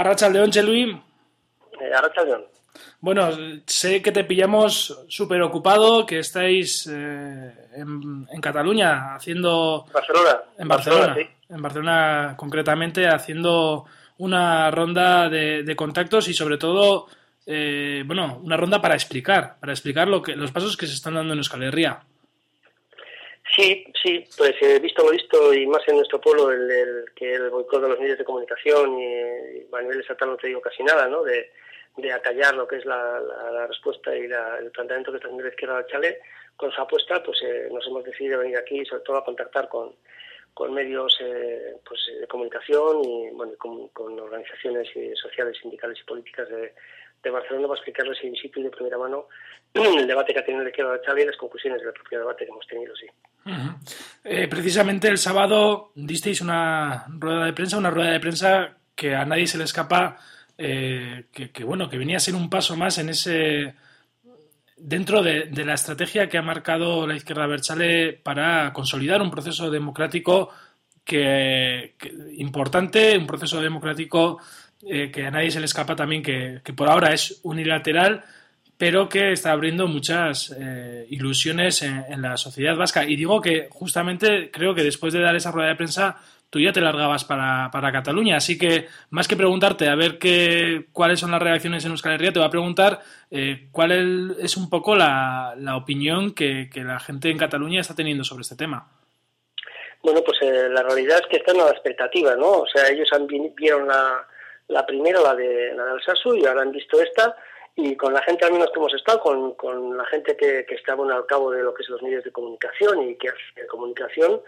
Arracha León, Chelui. Eh, Arracha León. Bueno, sé que te pillamos súper ocupado, que estáis eh, en, Cataluña haciendo... Barcelona. En Barcelona. En Barcelona concretamente haciendo una ronda de, contactos y sobre todo, eh, bueno, una ronda para explicar, para explicar lo que, los pasos que se están dando en Euskal Herria. Sí, sí, pues he visto lo visto y más en nuestro pueblo el, que el boicot de los medios de comunicación y, a nivel estatal no te digo casi nada, ¿no? De, de acallar lo que es la, respuesta y el planteamiento que está haciendo la izquierda del Chale, con su apuesta, pues eh, nos hemos decidido venir aquí sobre todo a contactar con, con medios eh, pues, de comunicación y bueno, con, organizaciones sociales, sindicales y políticas de, de Barcelona para explicarles in situ y de primera mano el debate que ha tenido la izquierda del Chale y las conclusiones del propio debate que hemos tenido, sí. Eh, precisamente el sábado disteis una rueda de prensa, una rueda de prensa que a nadie se le escapa eh, que, bueno, que venía a ser un paso más en ese dentro de, la estrategia que ha marcado la izquierda Berchale para consolidar un proceso democrático que, importante, un proceso democrático eh, que a nadie se le escapa también, que, por ahora es unilateral, pero que está abriendo muchas eh, ilusiones en, en, la sociedad vasca. Y digo que justamente creo que después de dar esa rueda de prensa tú ya te largabas para, para, Cataluña. Así que, más que preguntarte a ver qué, cuáles son las reacciones en Euskal Herria, te voy a preguntar eh, cuál es un poco la, la opinión que, que, la gente en Cataluña está teniendo sobre este tema. Bueno, pues eh, la realidad es que están a la expectativa, ¿no? O sea, ellos han, vieron la, la primera, la de la del Sasu, y ahora han visto esta, y con la gente al menos que hemos estado, con, con la gente que, que está bueno, al cabo de lo que es los medios de comunicación y que hace comunicación,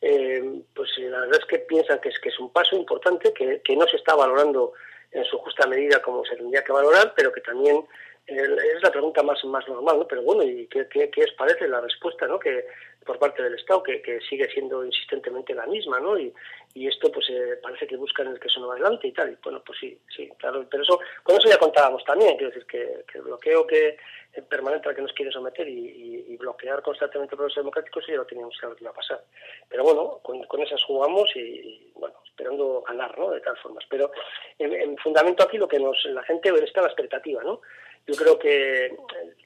eh, pues eh, la verdad es que piensan que es, que es un paso importante, que, que no se está valorando en su justa medida como se tendría que valorar, pero que también es la pregunta más, más normal, ¿no? Pero bueno, ¿y qué, qué, qué parece la respuesta, ¿no? Que por parte del Estado, que, que sigue siendo insistentemente la misma, ¿no? Y, y esto, pues, eh, parece que buscan el que eso no va adelante y tal. Y bueno, pues sí, sí, claro. Pero eso, con eso ya contábamos también, quiero decir, que, que el bloqueo que permanente al que nos quiere someter y, bloquear constantemente procesos democráticos, ya lo teníamos claro que iba a pasar. Pero bueno, con, con esas jugamos y, bueno, esperando ganar, ¿no? De tal formas. Pero en, en, fundamento aquí lo que nos, la gente está la expectativa, ¿no? Yo creo que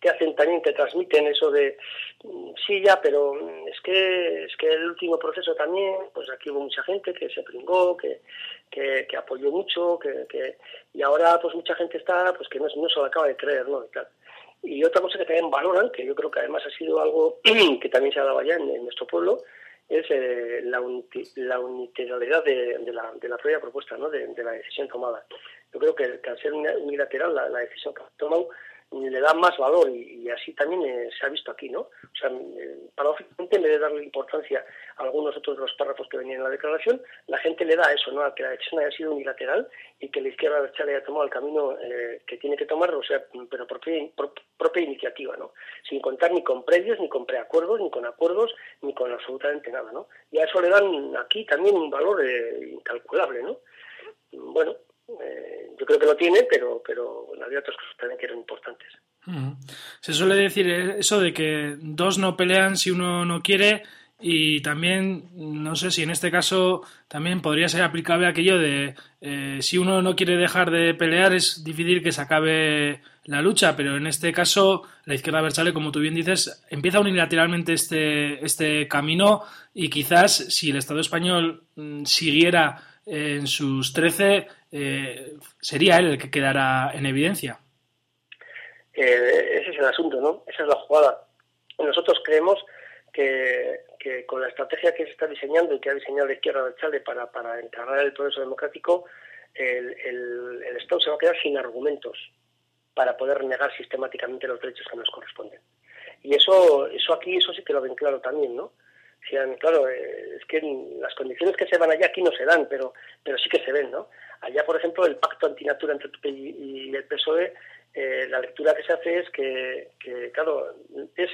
te hacen también, te transmiten eso de sí ya, pero es que es que el último proceso también, pues aquí hubo mucha gente que se pringó, que, que, apoyó mucho, que, que, y ahora pues mucha gente está pues que no, no se lo acaba de creer, ¿no? Y, otra cosa que también valoran, que yo creo que además ha sido algo que también se ha dado allá en, nuestro pueblo, es eh, la, la unilateralidad de, de, la, de la propia propuesta, ¿no? de, la decisión tomada yo creo que, al ser unilateral la, decisión que ha tomado le da más valor y, así también eh, se ha visto aquí, ¿no? O sea, eh, paradójicamente, en vez de darle importancia a algunos otros de los párrafos que venían en la declaración, la gente le da eso, ¿no? A que la decisión haya sido unilateral y que la izquierda derecha haya tomado el camino eh, que tiene que tomar, o sea, pero por propia, iniciativa, ¿no? Sin contar ni con previos, ni con preacuerdos, ni con acuerdos, ni con absolutamente nada, ¿no? Y a eso le dan aquí también un valor incalculable, ¿no? Bueno, eh, yo creo que lo tiene, pero, pero había otras cosas también que eran importantes. Se suele decir eso de que dos no pelean si uno no quiere y también, no sé si en este caso también podría ser aplicable aquello de eh, si uno no quiere dejar de pelear es difícil que se acabe la lucha, pero en este caso la izquierda versale, como tú bien dices, empieza unilateralmente este, este camino y quizás si el Estado español mm, siguiera en sus 13, eh, sería él el que quedará en evidencia. Eh, ese es el asunto, ¿no? Esa es la jugada. Nosotros creemos que, que, con la estrategia que se está diseñando y que ha diseñado la izquierda de Chale para, para encargar el proceso democrático, el, el, el Estado se va a quedar sin argumentos para poder negar sistemáticamente los derechos que nos corresponden. Y eso, eso aquí, eso sí que lo ven claro también, ¿no? Claro, eh, es que las condiciones que se van allá aquí no se dan, pero, pero sí que se ven, ¿no? Allá, por ejemplo, el pacto antinatura entre el PP y, el PSOE, eh, la lectura que se hace es que, claro, es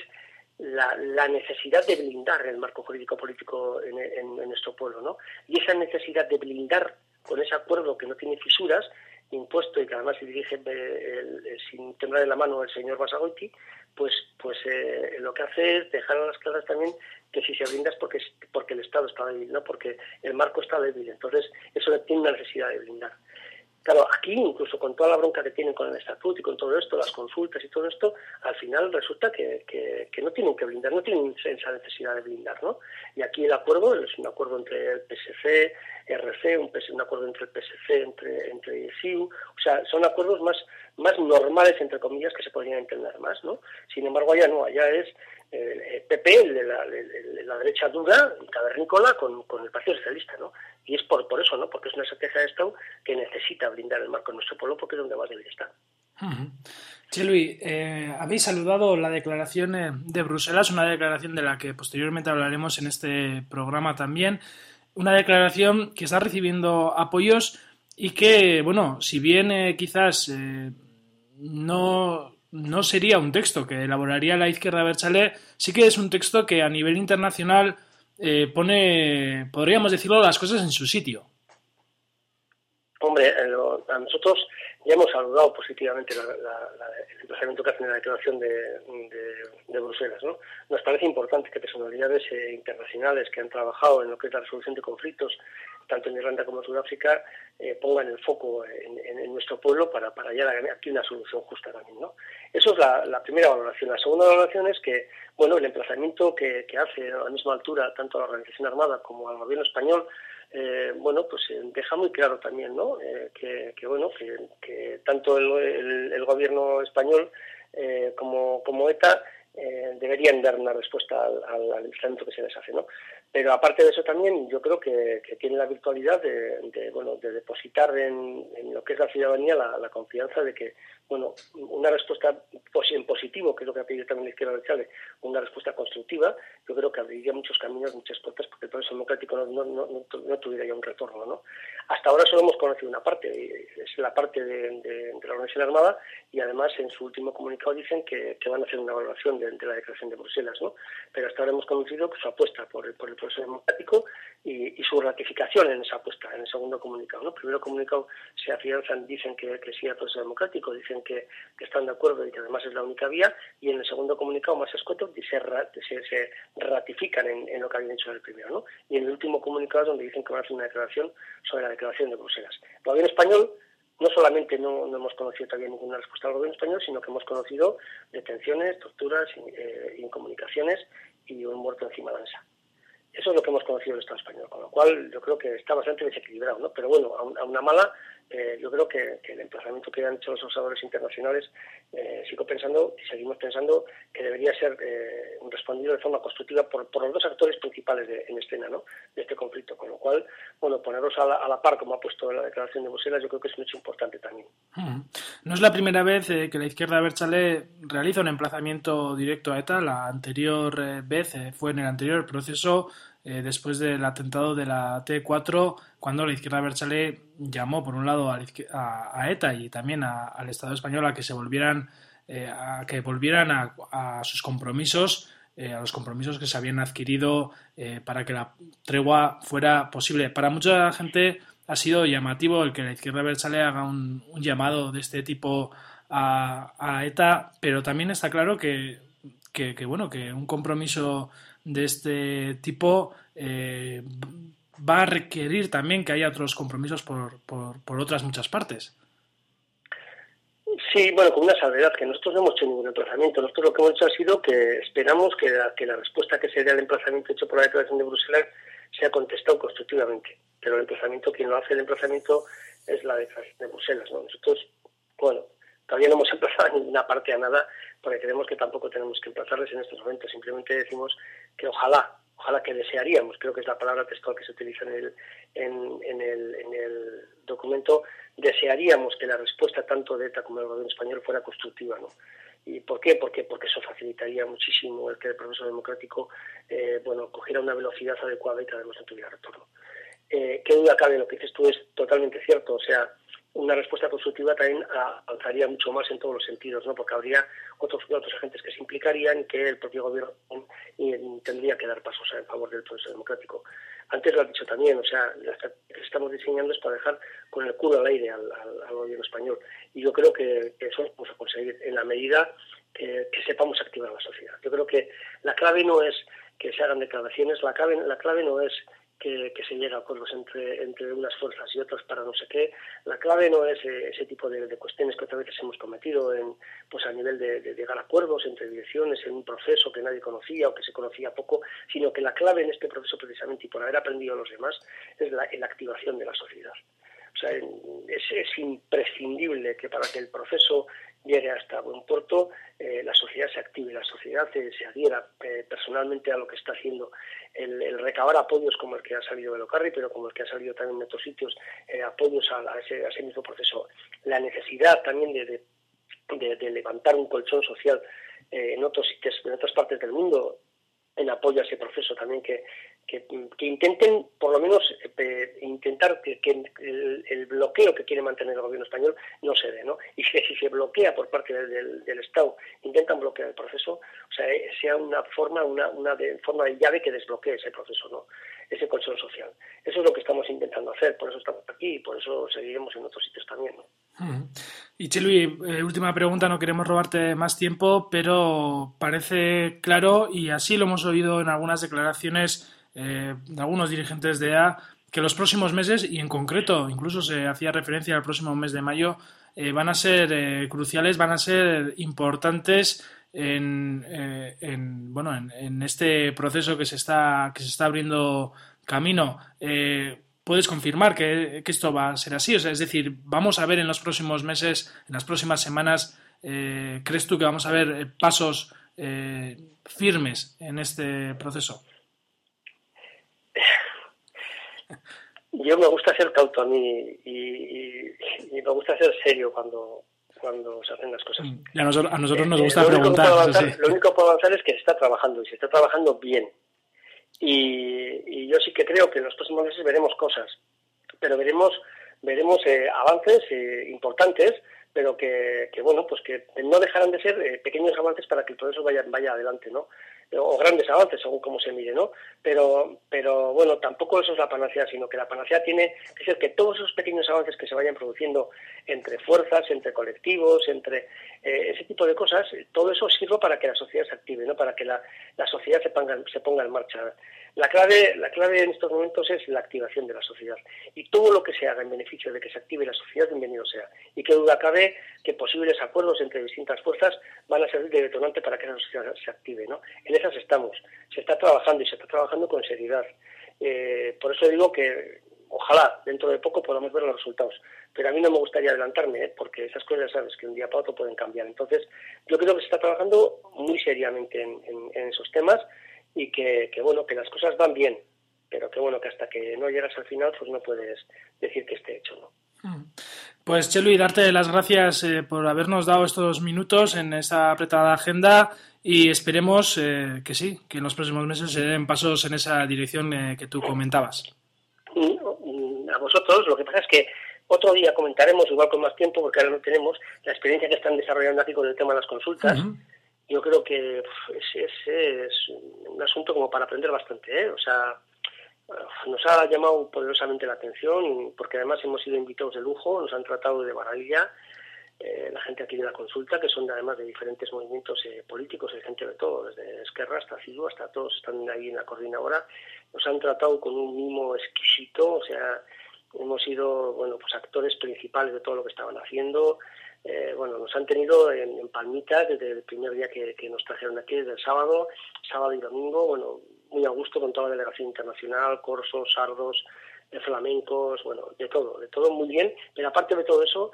la, la, necesidad de blindar el marco jurídico político en, en, nuestro pueblo, ¿no? Y esa necesidad de blindar con ese acuerdo que no tiene fisuras, impuesto y que además se dirige eh, sin temblar en la mano el señor Basagoiti, pues, pues eh, lo que hace es dejar a las claras también que si se blinda es porque, porque el Estado está débil, ¿no? porque el marco está débil. Entonces, eso tiene una necesidad de blindar. Claro, aquí incluso con toda la bronca que tienen con el estatuto y con todo esto, las consultas y todo esto, al final resulta que, que, no tienen que blindar, no tienen esa necesidad de blindar, ¿no? Y aquí el acuerdo es un acuerdo entre el PSC, RC, un, un acuerdo entre el PSC, entre, entre CIU, o sea, son acuerdos más, más normales, entre comillas, que se podrían entender más, ¿no? Sin embargo, allá no, allá es el PP, de la, derecha dura, cavernícola, con, con el Partido Socialista, ¿no? Y es por, por eso, ¿no? Porque es una estrategia de Estado que necesita blindar el marco de nuestro pueblo porque es donde más está. Chelui, eh, habéis saludado la declaración eh, de Bruselas, una declaración de la que posteriormente hablaremos en este programa también, una declaración que está recibiendo apoyos y que, bueno, si bien eh, quizás eh, no no sería un texto que elaboraría la izquierda Berchale, sí que es un texto que a nivel internacional eh, pone, podríamos decirlo, las cosas en su sitio. Hombre, eh, a nosotros ya hemos saludado positivamente el emplazamiento que hace la declaración de, Bruselas. ¿no? Nos parece importante que personalidades eh, internacionales que han trabajado en lo que es la resolución de conflictos tanto en Irlanda como en Sudáfrica, eh, pongan el foco en, nuestro pueblo para, para hallar aquí una solución justa también. ¿no? Eso es la, primera valoración. La segunda valoración es que bueno, el emplazamiento que, hace a la misma altura tanto a la Organización Armada como al gobierno español eh, bueno, pues eh, deja muy claro también, ¿no? que, bueno, que, tanto el, gobierno español como, como ETA deberían dar una respuesta al, al, que se les hace, ¿no? Pero aparte de eso también yo creo que, tiene la virtualidad de, bueno, de depositar en, lo que es la ciudadanía la, confianza de que bueno, una respuesta en positivo, que es lo que ha pedido también la izquierda radical, una respuesta constructiva, yo creo que abriría muchos caminos, muchas puertas, porque el proceso democrático no, no, no, tuviera ya un retorno. ¿no? Hasta ahora solo hemos conocido una parte, es la parte de, la Organización Armada, y además en su último comunicado dicen que, van a hacer una evaluación de, la declaración de Bruselas, ¿no? pero hasta ahora hemos conocido su apuesta por por el proceso democrático y, su ratificación en esa apuesta, en el segundo comunicado. ¿no? Primero comunicado se afianzan, dicen que, que sí al proceso democrático, dicen que, están de acuerdo y que además es la única vía, y en el segundo comunicado más escueto se, se, ratifican en, lo que habían hecho en el primero. ¿no? Y en el último comunicado es donde dicen que van a hacer una declaración sobre la declaración de Bruselas. El gobierno español no solamente no, hemos conocido todavía ninguna respuesta del gobierno español, sino que hemos conocido detenciones, torturas, eh, incomunicaciones y un muerto encima de la mesa. Eso es lo que hemos conocido del Estado español, con lo cual yo creo que está bastante desequilibrado, ¿no? Pero bueno, a, una mala, eh, yo creo que, el emplazamiento que han hecho los observadores internacionales, eh, sigo pensando y seguimos pensando que debería ser eh, respondido de forma constructiva por, los dos actores principales en escena. De este conflicto, con lo cual, bueno, ponerlos a la, par, como ha puesto la declaración de Bruselas, yo creo que es un hecho importante también. No es la primera vez que la izquierda Berchale realiza un emplazamiento directo a ETA, la anterior vez fue en el anterior proceso eh, después del atentado de la T4, cuando la izquierda Berchale llamó, por un lado, a, ETA y también al Estado español a que se volvieran, eh, a que volvieran a, sus compromisos, eh, a los compromisos que se habían adquirido para que la tregua fuera posible. Para mucha gente ha sido llamativo el que la izquierda Berchale haga un, llamado de este tipo a, ETA, pero también está claro que, que, que bueno, que un compromiso de este tipo eh, va a requerir también que haya otros compromisos por, por, otras muchas partes. Sí, bueno, con una salvedad, que nosotros no hemos hecho ningún emplazamiento. Nosotros lo que hemos hecho ha sido que esperamos que la, que la respuesta que se dé al emplazamiento hecho por la declaración de Bruselas sea contestado constructivamente. Pero el emplazamiento, quien lo hace el emplazamiento es la declaración de Bruselas. ¿no? Nosotros, bueno, todavía no hemos emplazado ninguna parte a nada, porque creemos que tampoco tenemos que emplazarles en estos momentos. Simplemente decimos que ojalá, ojalá que desearíamos, creo que es la palabra textual que se utiliza en el, en, el, en el documento, desearíamos que la respuesta tanto de ETA como del gobierno español fuera constructiva, ¿no? ¿Y por qué? Porque, porque eso facilitaría muchísimo el que el proceso democrático eh, bueno, cogiera una velocidad adecuada y que además no tuviera retorno. Eh, ¿Qué duda cabe? Lo que dices tú es totalmente cierto. O sea, una respuesta constructiva también avanzaría mucho más en todos los sentidos, ¿no? porque habría otros, otros agentes que se implicarían que el propio gobierno tendría que dar pasos en favor del proceso democrático. Antes lo has dicho también, o sea, lo que estamos diseñando es para dejar con el culo al aire al, gobierno español. Y yo creo que, eso lo vamos a conseguir en la medida que, sepamos activar la sociedad. Yo creo que la clave no es que se hagan declaraciones, la clave, la clave no es que, se llega a acuerdos entre, entre unas fuerzas y otras para no sé qué. La clave no es eh, ese tipo de, cuestiones que otras veces hemos cometido en, pues a nivel de, llegar a acuerdos entre direcciones en un proceso que nadie conocía o que se conocía poco, sino que la clave en este proceso precisamente y por haber aprendido a los demás es la, la activación de la sociedad. O sea, es, es imprescindible que para que el proceso llegue hasta buen puerto, eh, la sociedad se active, la sociedad se, adhiera eh, personalmente a lo que está haciendo. El, recabar apoyos como el que ha salido de Locarri, pero como el que ha salido también en otros sitios, eh, apoyos a, ese, mismo proceso. La necesidad también de, de levantar un colchón social en otros en otras partes del mundo, en apoyo a ese proceso también que, que, intenten por lo menos eh, intentar que, el, bloqueo que quiere mantener el gobierno español no se dé, ¿no? Y que si se bloquea por parte del, Estado, intentan bloquear el proceso, o sea, eh, sea una forma, una, una de, forma de llave que desbloquee ese proceso, ¿no? Ese colchón social. Eso es lo que estamos intentando hacer, por eso estamos aquí y por eso seguiremos en otros sitios también. Y Chelui, eh, última pregunta, no queremos robarte más tiempo, pero parece claro, y así lo hemos oído en algunas declaraciones eh, de algunos dirigentes de EA, que los próximos meses, y en concreto, incluso se hacía referencia al próximo mes de mayo, eh, van a ser cruciales, van a ser importantes en, bueno, en, este proceso que se está, que se está abriendo camino puedes confirmar que, esto va a ser así. O sea, es decir, vamos a ver en los próximos meses, en las próximas semanas, eh, ¿crees tú que vamos a ver eh, pasos eh, firmes en este proceso? Yo me gusta ser cauto a mí y, me gusta ser serio cuando, cuando se hacen las cosas. Mm, a, nosotros, nos gusta preguntar. lo único que puedo avanzar es que se está trabajando y se está trabajando bien. Y, yo sí que creo que en los próximos meses veremos cosas, pero veremos, veremos eh, avances eh, importantes, pero que, bueno, pues que no dejarán de ser eh, pequeños avances para que el proceso vaya, vaya adelante, ¿no? O grandes avances según cómo se mire, ¿no? Pero, pero bueno, tampoco eso es la panacea, sino que la panacea tiene que ser que todos esos pequeños avances que se vayan produciendo entre fuerzas, entre colectivos, entre eh, ese tipo de cosas, todo eso sirva para que la sociedad se active, ¿no? Para que la, la sociedad se ponga, se ponga en marcha. La clave, la clave en estos momentos es la activación de la sociedad. Y todo lo que se haga en beneficio de que se active la sociedad, bienvenido sea. Y qué duda cabe que posibles acuerdos entre distintas fuerzas van a servir de detonante para que la sociedad se active. ¿no? Estamos. Se está trabajando y se está trabajando con seriedad. Eh, por eso digo que ojalá dentro de poco podamos ver los resultados. Pero a mí no me gustaría adelantarme, ¿eh? porque esas cosas sabes que un día para otro pueden cambiar. Entonces, yo creo que se está trabajando muy seriamente en, esos temas y que, bueno, que las cosas van bien, pero que bueno, que hasta que no llegas al final, pues no puedes decir que esté hecho, ¿no? Hmm. Pues Chelo, y darte las gracias eh, por habernos dado estos minutos en esta apretada agenda y esperemos eh, que sí, que en los próximos meses se den pasos en esa dirección eh, que tú comentabas. A vosotros, lo que pasa es que otro día comentaremos, igual con más tiempo, porque ahora no tenemos, la experiencia que están desarrollando aquí con el tema de las consultas yo creo que es, es, un asunto como para aprender bastante, ¿eh? O sea, nos ha llamado poderosamente la atención porque además hemos sido invitados de lujo, nos han tratado de maravilla eh, la gente aquí de la consulta, que son además de diferentes movimientos eh, políticos, hay gente de todo, desde Esquerra hasta CIDU, hasta todos están ahí en la coordinadora, nos han tratado con un mimo exquisito, o sea, hemos sido, bueno, pues actores principales de todo lo que estaban haciendo, eh, bueno, nos han tenido en, Palmitas desde el primer día que, nos trajeron aquí, desde el sábado, sábado y domingo, bueno, muy a gusto con toda la delegación internacional, corsos, sardos, flamencos, bueno, de todo, de todo muy bien, pero aparte de todo eso,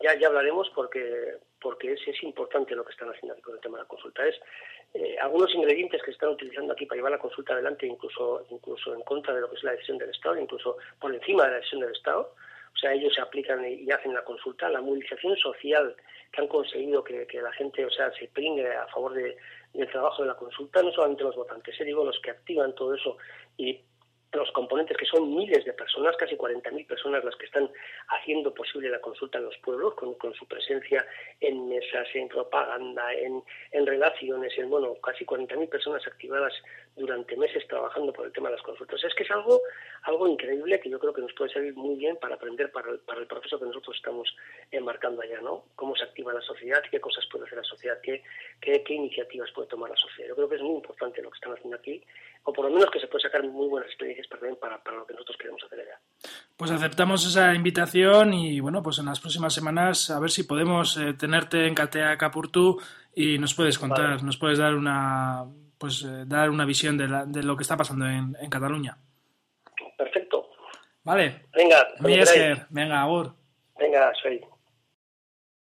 ya, ya hablaremos porque porque es, importante lo que están haciendo aquí con el tema de la consulta. Es eh, algunos ingredientes que se están utilizando aquí para llevar la consulta adelante, incluso incluso en contra de lo que es la decisión del Estado, incluso por encima de la decisión del Estado, o sea, ellos se aplican y, hacen la consulta, la movilización social que han conseguido que, la gente, o sea, se pringue a favor de, del trabajo de la consulta, no solamente los votantes, eh, digo los que activan todo eso y los componentes, que son miles de personas, casi 40.000 personas las que están haciendo posible la consulta en los pueblos, con, su presencia en mesas, en propaganda, en, en relaciones, en, bueno, casi 40.000 personas activadas durante meses trabajando por el tema de las consultas. Es que es algo, algo increíble que yo creo que nos puede servir muy bien para aprender para el, para el proceso que nosotros estamos enmarcando allá, ¿no? Cómo se activa la sociedad, qué cosas puede hacer la sociedad, qué, qué, qué iniciativas puede tomar la sociedad. Yo creo que es muy importante lo que están haciendo aquí, o por lo menos que se puede sacar muy buenas experiencias para, para, para lo que nosotros queremos hacer allá. Pues aceptamos esa invitación y bueno, pues en las próximas semanas a ver si podemos eh, tenerte en Catea Capurtú y nos puedes contar, vale. nos puedes dar una pues eh, dar una visión de, la, de, lo que está pasando en, en Cataluña. Perfecto. Vale. Venga, Miesker, venga, agur. Venga, soy.